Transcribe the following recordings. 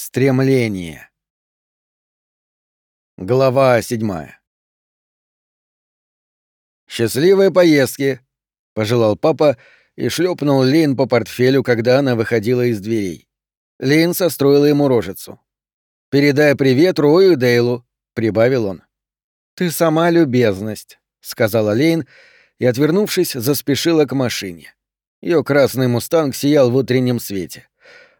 Стремление. Глава седьмая. «Счастливой поездки!» — пожелал папа и шлепнул Лин по портфелю, когда она выходила из дверей. Лин состроила ему рожицу. «Передай привет Рою Дейлу», — прибавил он. «Ты сама любезность», — сказала Лейн и, отвернувшись, заспешила к машине. Ее красный мустанг сиял в утреннем свете.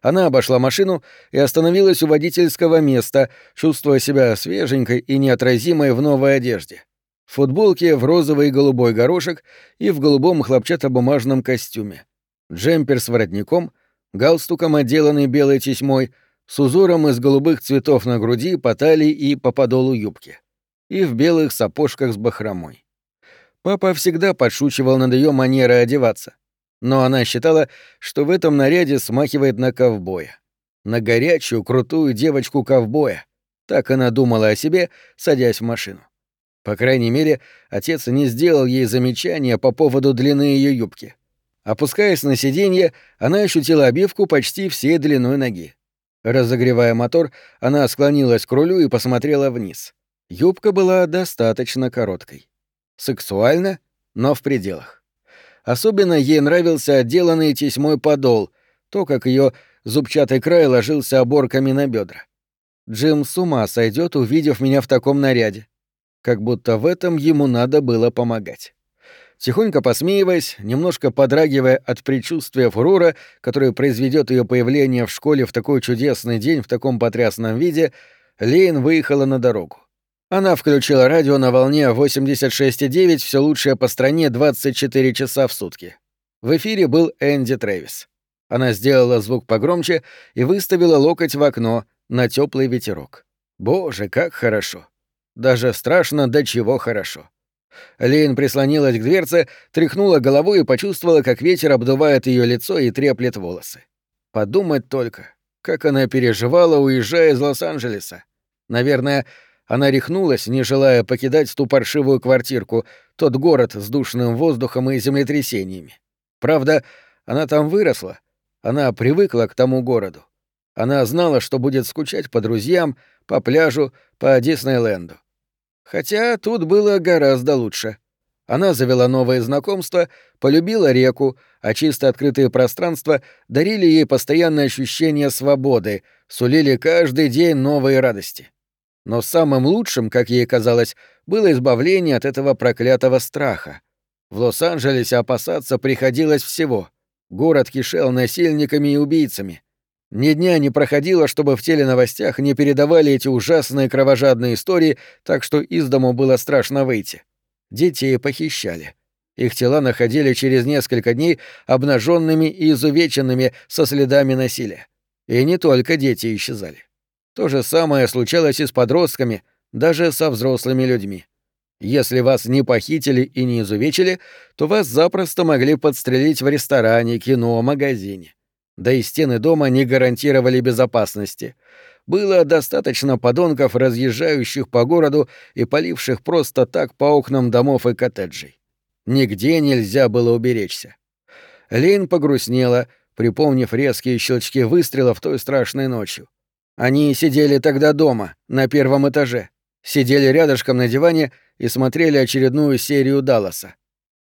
Она обошла машину и остановилась у водительского места, чувствуя себя свеженькой и неотразимой в новой одежде. В футболке в розовый и голубой горошек и в голубом хлопчатобумажном костюме. Джемпер с воротником, галстуком, отделанный белой тесьмой, с узором из голубых цветов на груди, по талии и по подолу юбки. И в белых сапожках с бахромой. Папа всегда подшучивал над ее манерой одеваться — но она считала, что в этом наряде смахивает на ковбоя. На горячую, крутую девочку-ковбоя. Так она думала о себе, садясь в машину. По крайней мере, отец не сделал ей замечания по поводу длины ее юбки. Опускаясь на сиденье, она ощутила обивку почти всей длиной ноги. Разогревая мотор, она склонилась к рулю и посмотрела вниз. Юбка была достаточно короткой. Сексуально, но в пределах. Особенно ей нравился отделанный тесьмой подол, то, как ее зубчатый край ложился оборками на бедра. Джим с ума сойдет, увидев меня в таком наряде. Как будто в этом ему надо было помогать. Тихонько посмеиваясь, немножко подрагивая от предчувствия фурора, которое произведет ее появление в школе в такой чудесный день в таком потрясном виде, Лейн выехала на дорогу. Она включила радио на волне 86,9, все лучшее по стране 24 часа в сутки. В эфире был Энди Трэвис. Она сделала звук погромче и выставила локоть в окно на теплый ветерок. Боже, как хорошо. Даже страшно, до чего хорошо. Лейн прислонилась к дверце, тряхнула головой и почувствовала, как ветер обдувает ее лицо и треплет волосы. Подумать только, как она переживала, уезжая из Лос-Анджелеса. Наверное, она рехнулась, не желая покидать ту паршивую квартирку, тот город с душным воздухом и землетрясениями. Правда, она там выросла. Она привыкла к тому городу. Она знала, что будет скучать по друзьям, по пляжу, по Диснейленду. Хотя тут было гораздо лучше. Она завела новые знакомства, полюбила реку, а чисто открытые пространства дарили ей постоянное ощущение свободы, сулили каждый день новые радости. Но самым лучшим, как ей казалось, было избавление от этого проклятого страха. В Лос-Анджелесе опасаться приходилось всего. Город кишел насильниками и убийцами. Ни дня не проходило, чтобы в теленовостях не передавали эти ужасные кровожадные истории, так что из дому было страшно выйти. Детей похищали. Их тела находили через несколько дней обнаженными и изувеченными со следами насилия. И не только дети исчезали. То же самое случалось и с подростками, даже со взрослыми людьми. Если вас не похитили и не изувечили, то вас запросто могли подстрелить в ресторане, кино, магазине. Да и стены дома не гарантировали безопасности. Было достаточно подонков, разъезжающих по городу и поливших просто так по окнам домов и коттеджей. Нигде нельзя было уберечься. Лейн погрустнела, припомнив резкие щелчки выстрелов той страшной ночью. Они сидели тогда дома, на первом этаже. Сидели рядышком на диване и смотрели очередную серию Далласа.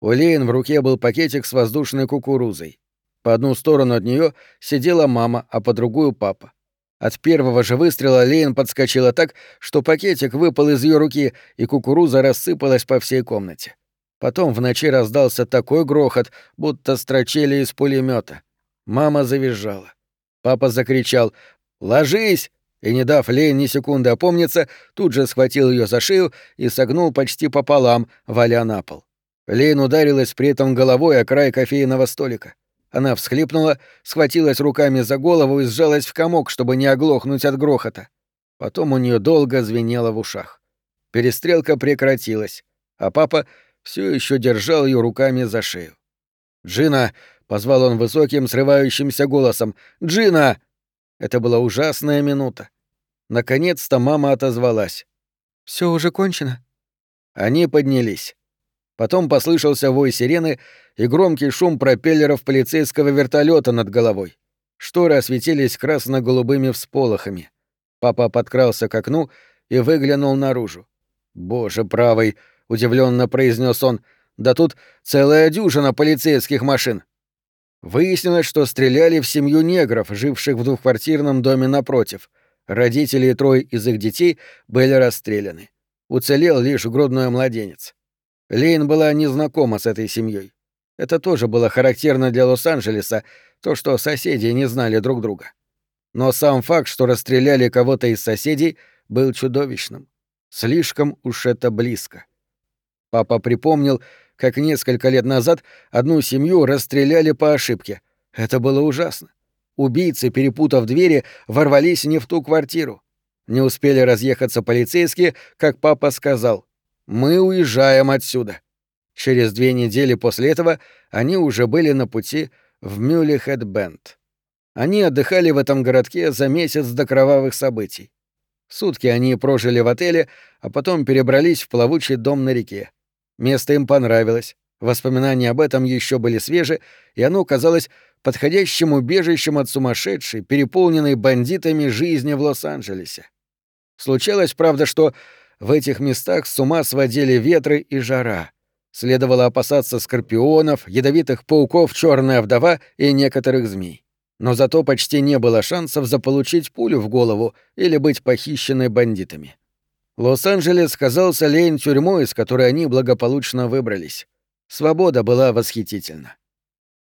У Лейн в руке был пакетик с воздушной кукурузой. По одну сторону от нее сидела мама, а по другую — папа. От первого же выстрела Лейн подскочила так, что пакетик выпал из ее руки, и кукуруза рассыпалась по всей комнате. Потом в ночи раздался такой грохот, будто строчили из пулемета. Мама завизжала. Папа закричал «Ложись!» и, не дав Лейн ни секунды опомниться, тут же схватил ее за шею и согнул почти пополам, валя на пол. Лейн ударилась при этом головой о край кофейного столика. Она всхлипнула, схватилась руками за голову и сжалась в комок, чтобы не оглохнуть от грохота. Потом у нее долго звенело в ушах. Перестрелка прекратилась, а папа все еще держал ее руками за шею. «Джина!» — позвал он высоким, срывающимся голосом. «Джина!» Это была ужасная минута. Наконец-то мама отозвалась. Все уже кончено?» Они поднялись. Потом послышался вой сирены и громкий шум пропеллеров полицейского вертолета над головой. Шторы осветились красно-голубыми всполохами. Папа подкрался к окну и выглянул наружу. «Боже правый!» — удивленно произнес он. «Да тут целая дюжина полицейских машин!» Выяснилось, что стреляли в семью негров, живших в двухквартирном доме напротив. Родители и трое из их детей были расстреляны. Уцелел лишь грудной младенец. Лейн была незнакома с этой семьей. Это тоже было характерно для Лос-Анджелеса, то, что соседи не знали друг друга. Но сам факт, что расстреляли кого-то из соседей, был чудовищным. Слишком уж это близко. Папа припомнил, как несколько лет назад одну семью расстреляли по ошибке. Это было ужасно. Убийцы, перепутав двери, ворвались не в ту квартиру. Не успели разъехаться полицейские, как папа сказал «Мы уезжаем отсюда». Через две недели после этого они уже были на пути в Мюллихед-Бенд. Они отдыхали в этом городке за месяц до кровавых событий. Сутки они прожили в отеле, а потом перебрались в плавучий дом на реке. Место им понравилось, воспоминания об этом еще были свежи, и оно казалось подходящим убежищем от сумасшедшей, переполненной бандитами жизни в Лос-Анджелесе. Случалось, правда, что в этих местах с ума сводили ветры и жара. Следовало опасаться скорпионов, ядовитых пауков черная вдова и некоторых змей. Но зато почти не было шансов заполучить пулю в голову или быть похищенной бандитами. Лос-Анджелес казался Лейн тюрьмой, из которой они благополучно выбрались. Свобода была восхитительна.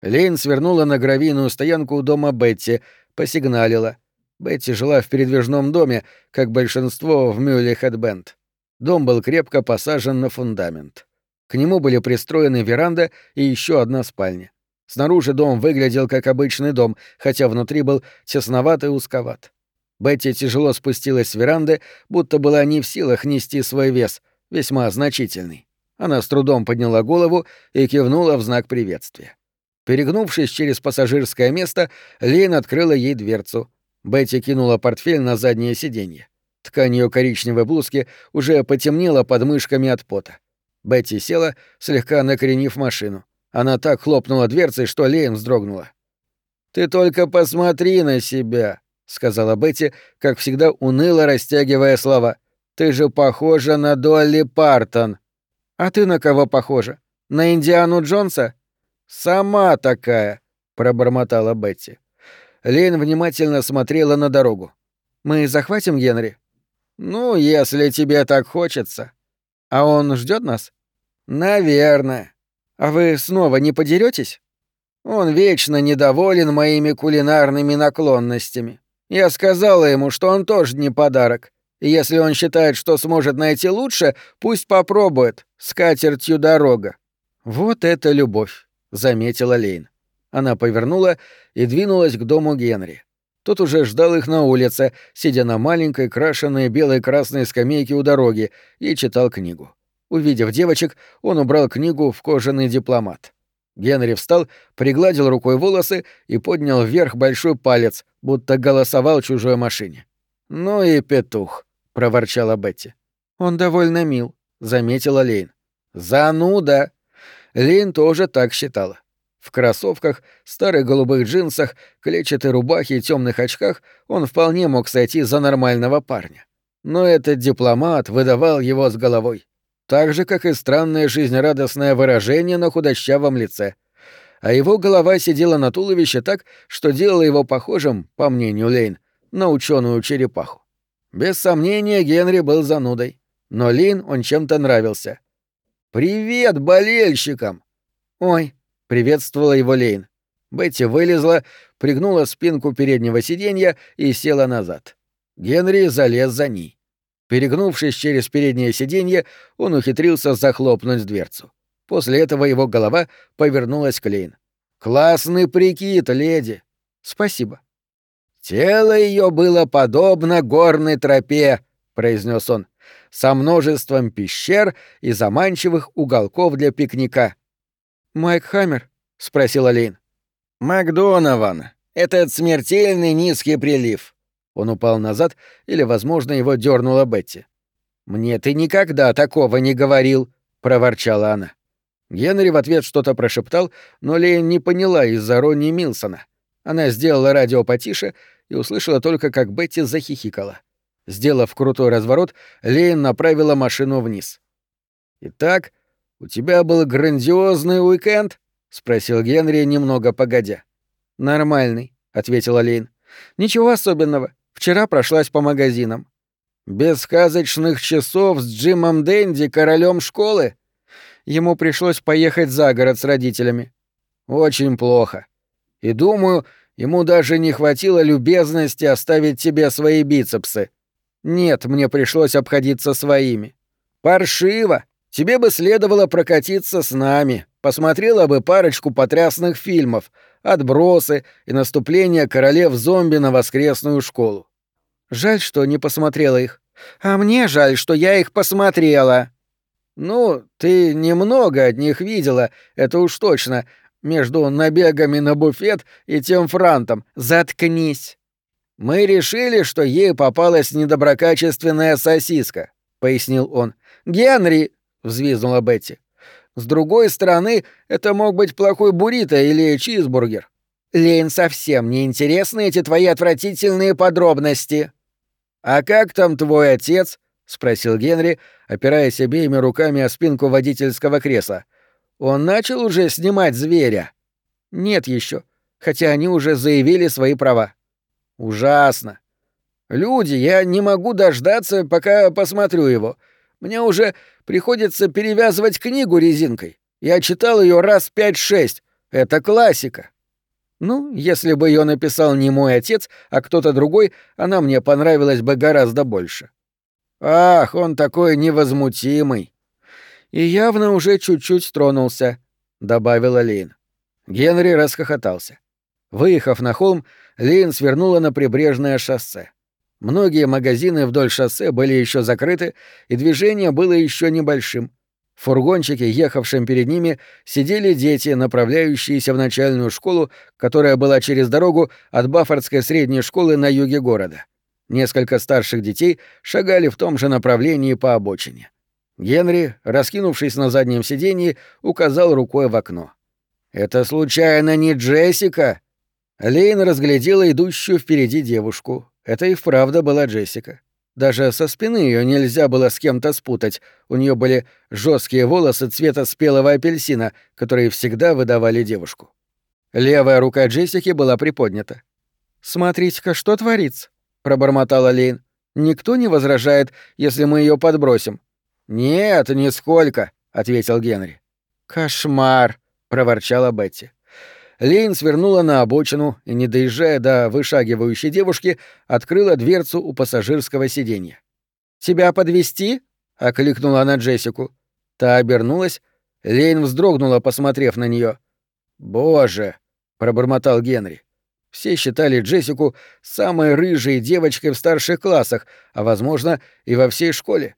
Лейн свернула на гравийную стоянку у дома Бетти, посигналила — Бетти жила в передвижном доме, как большинство в Мюлли Хэдбенд. Дом был крепко посажен на фундамент. К нему были пристроены веранда и еще одна спальня. Снаружи дом выглядел как обычный дом, хотя внутри был тесноват и узковат. Бетти тяжело спустилась с веранды, будто была не в силах нести свой вес, весьма значительный. Она с трудом подняла голову и кивнула в знак приветствия. Перегнувшись через пассажирское место, Лейн открыла ей дверцу. Бетти кинула портфель на заднее сиденье. Ткань ее коричневой блузки уже потемнела под мышками от пота. Бетти села, слегка накренив машину. Она так хлопнула дверцей, что Лейн вздрогнула. «Ты только посмотри на себя», — сказала Бетти, как всегда уныло растягивая слова. «Ты же похожа на Долли Партон». «А ты на кого похожа? На Индиану Джонса?» «Сама такая», — пробормотала Бетти. Лейн внимательно смотрела на дорогу. «Мы захватим Генри?» «Ну, если тебе так хочется». «А он ждет нас?» «Наверное». «А вы снова не подеретесь? «Он вечно недоволен моими кулинарными наклонностями. Я сказала ему, что он тоже не подарок. И если он считает, что сможет найти лучше, пусть попробует. С катертью дорога». «Вот это любовь», — заметила Лейн. Она повернула и двинулась к дому Генри. Тот уже ждал их на улице, сидя на маленькой крашенной белой-красной скамейке у дороги, и читал книгу. Увидев девочек, он убрал книгу в кожаный дипломат. Генри встал, пригладил рукой волосы и поднял вверх большой палец, будто голосовал чужой машине. «Ну и петух», — проворчала Бетти. «Он довольно мил», — заметила Лейн. «Зануда!» Лейн тоже так считала. В кроссовках, старых голубых джинсах, клетчатой рубахе и темных очках он вполне мог сойти за нормального парня. Но этот дипломат выдавал его с головой. Так же, как и странное жизнерадостное выражение на худощавом лице. А его голова сидела на туловище так, что делало его похожим, по мнению Лейн, на ученую черепаху. Без сомнения, Генри был занудой. Но Лин он чем-то нравился. «Привет болельщикам!» «Ой, приветствовала его Лейн. Бетти вылезла, пригнула спинку переднего сиденья и села назад. Генри залез за ней. Перегнувшись через переднее сиденье, он ухитрился захлопнуть дверцу. После этого его голова повернулась к Лейн. «Классный прикид, леди!» «Спасибо». «Тело ее было подобно горной тропе», — произнес он, — «со множеством пещер и заманчивых уголков для пикника. «Майк Хаммер?» — спросила Лейн. «Макдонован. Этот смертельный низкий прилив». Он упал назад, или, возможно, его дернула Бетти. «Мне ты никогда такого не говорил», — проворчала она. Генри в ответ что-то прошептал, но Лейн не поняла из-за Ронни Милсона. Она сделала радио потише и услышала только, как Бетти захихикала. Сделав крутой разворот, Лейн направила машину вниз. «Итак, у тебя был грандиозный уикенд?» — спросил Генри немного погодя. «Нормальный», — ответила Лейн. «Ничего особенного. Вчера прошлась по магазинам». «Без сказочных часов с Джимом Дэнди, королем школы?» Ему пришлось поехать за город с родителями. «Очень плохо. И думаю, ему даже не хватило любезности оставить тебе свои бицепсы. Нет, мне пришлось обходиться своими. Паршиво. Тебе бы следовало прокатиться с нами. Посмотрела бы парочку потрясных фильмов «Отбросы» и «Наступление королев-зомби на воскресную школу». Жаль, что не посмотрела их. А мне жаль, что я их посмотрела. Ну, ты немного от них видела, это уж точно, между набегами на буфет и тем франтом. Заткнись. Мы решили, что ей попалась недоброкачественная сосиска, пояснил он. Генри, взвизгнула Бетти. С другой стороны, это мог быть плохой буррито или чизбургер. Лейн, совсем не интересны эти твои отвратительные подробности. А как там твой отец? спросил Генри, опираясь обеими руками о спинку водительского кресла. Он начал уже снимать зверя? Нет еще, хотя они уже заявили свои права. Ужасно. Люди, я не могу дождаться, пока посмотрю его. Мне уже приходится перевязывать книгу резинкой. Я читал ее раз пять-шесть. Это классика. Ну, если бы ее написал не мой отец, а кто-то другой, она мне понравилась бы гораздо больше. Ах, он такой невозмутимый и явно уже чуть-чуть тронулся», — добавила Лин. Генри расхохотался. Выехав на холм, Лин свернула на прибрежное шоссе. Многие магазины вдоль шоссе были еще закрыты, и движение было еще небольшим. В фургончике, ехавшем перед ними, сидели дети, направляющиеся в начальную школу, которая была через дорогу от Баффордской средней школы на юге города. Несколько старших детей шагали в том же направлении по обочине. Генри, раскинувшись на заднем сиденье, указал рукой в окно. «Это случайно не Джессика?» Лейн разглядела идущую впереди девушку. Это и вправду была Джессика. Даже со спины ее нельзя было с кем-то спутать. У нее были жесткие волосы цвета спелого апельсина, которые всегда выдавали девушку. Левая рука Джессики была приподнята. «Смотрите-ка, что творится», — пробормотала Лейн. «Никто не возражает, если мы ее подбросим. «Нет, нисколько», — ответил Генри. «Кошмар», — проворчала Бетти. Лейн свернула на обочину и, не доезжая до вышагивающей девушки, открыла дверцу у пассажирского сиденья. «Тебя подвести? окликнула она Джессику. Та обернулась. Лейн вздрогнула, посмотрев на нее. «Боже!» — пробормотал Генри. Все считали Джессику самой рыжей девочкой в старших классах, а, возможно, и во всей школе.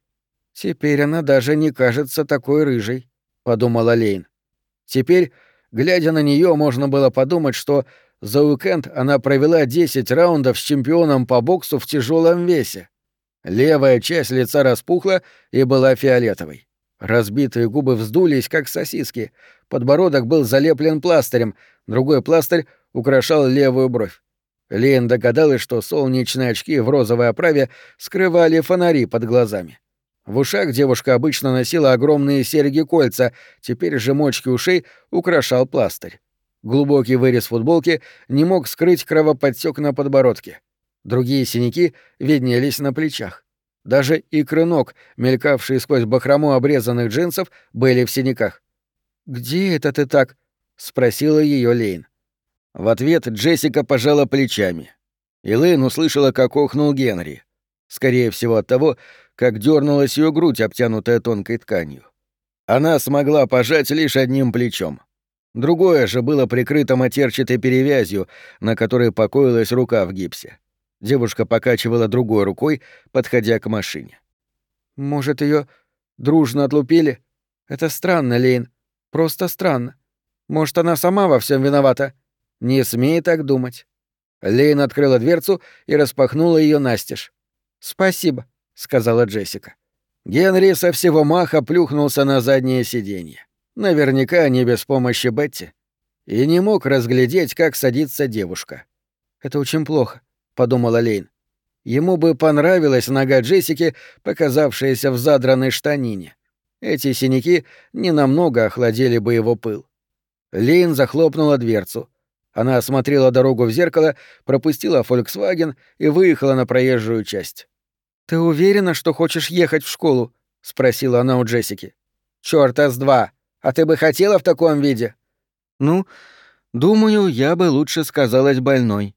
«Теперь она даже не кажется такой рыжей», — подумала Лейн. Теперь, глядя на нее, можно было подумать, что за уикенд она провела 10 раундов с чемпионом по боксу в тяжелом весе. Левая часть лица распухла и была фиолетовой. Разбитые губы вздулись, как сосиски. Подбородок был залеплен пластырем, другой пластырь украшал левую бровь. Лейн догадалась, что солнечные очки в розовой оправе скрывали фонари под глазами. В ушах девушка обычно носила огромные серьги-кольца, теперь же мочки ушей украшал пластырь. Глубокий вырез футболки не мог скрыть кровоподтек на подбородке. Другие синяки виднелись на плечах. Даже икры ног, мелькавшие сквозь бахрому обрезанных джинсов, были в синяках. «Где это ты так?» — спросила ее Лейн. В ответ Джессика пожала плечами. И Лейн услышала, как охнул Генри. Скорее всего от того, как дернулась ее грудь, обтянутая тонкой тканью. Она смогла пожать лишь одним плечом. Другое же было прикрыто матерчатой перевязью, на которой покоилась рука в гипсе. Девушка покачивала другой рукой, подходя к машине. «Может, ее дружно отлупили? Это странно, Лейн. Просто странно. Может, она сама во всем виновата? Не смей так думать». Лейн открыла дверцу и распахнула ее настежь. «Спасибо», — сказала Джессика. Генри со всего маха плюхнулся на заднее сиденье. Наверняка не без помощи Бетти. и не мог разглядеть, как садится девушка. «Это очень плохо», — подумала Лейн. Ему бы понравилась нога Джессики, показавшаяся в задранной штанине. Эти синяки ненамного охладили бы его пыл. Лейн захлопнула дверцу. Она осмотрела дорогу в зеркало, пропустила «Фольксваген» и выехала на проезжую часть. «Ты уверена, что хочешь ехать в школу?» — спросила она у Джессики. «Чёрта с два! А ты бы хотела в таком виде?» «Ну, думаю, я бы лучше сказалась больной».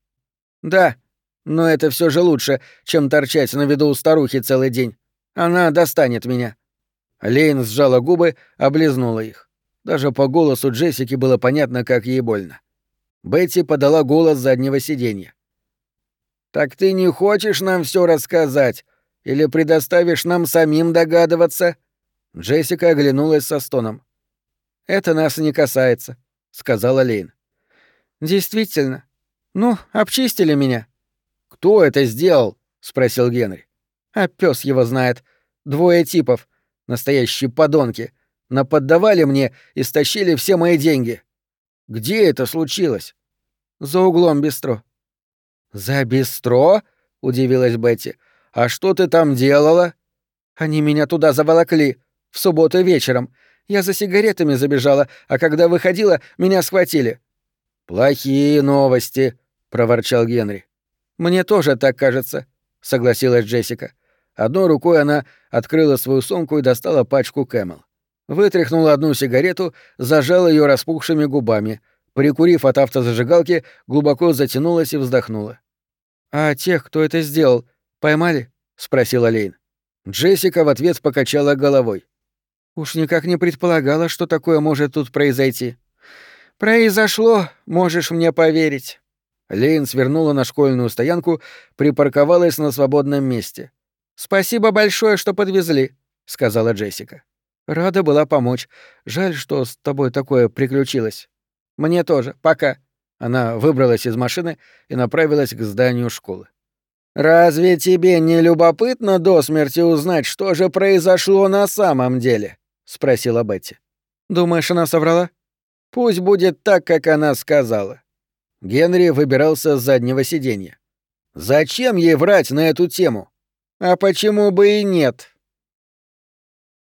«Да, но это все же лучше, чем торчать на виду у старухи целый день. Она достанет меня». Лейн сжала губы, облизнула их. Даже по голосу Джессики было понятно, как ей больно. Бетти подала голос заднего сиденья. «Так ты не хочешь нам все рассказать? Или предоставишь нам самим догадываться?» Джессика оглянулась со стоном. «Это нас не касается», — сказала Лейн. «Действительно. Ну, обчистили меня». «Кто это сделал?» — спросил Генри. «А пес его знает. Двое типов. Настоящие подонки. Наподдавали мне и стащили все мои деньги». «Где это случилось?» «За углом бистро». «За бистро?» — удивилась Бетти. «А что ты там делала?» «Они меня туда заволокли. В субботу вечером. Я за сигаретами забежала, а когда выходила, меня схватили». «Плохие новости», — проворчал Генри. «Мне тоже так кажется», — согласилась Джессика. Одной рукой она открыла свою сумку и достала пачку Camel. Вытряхнула одну сигарету, зажала ее распухшими губами. Прикурив от автозажигалки, глубоко затянулась и вздохнула. «А тех, кто это сделал, поймали?» — спросила Лейн. Джессика в ответ покачала головой. «Уж никак не предполагала, что такое может тут произойти». «Произошло, можешь мне поверить». Лейн свернула на школьную стоянку, припарковалась на свободном месте. «Спасибо большое, что подвезли», — сказала Джессика. «Рада была помочь. Жаль, что с тобой такое приключилось». «Мне тоже. Пока». Она выбралась из машины и направилась к зданию школы. «Разве тебе не любопытно до смерти узнать, что же произошло на самом деле?» — спросила Бетти. «Думаешь, она соврала?» «Пусть будет так, как она сказала». Генри выбирался с заднего сиденья. «Зачем ей врать на эту тему?» «А почему бы и нет?»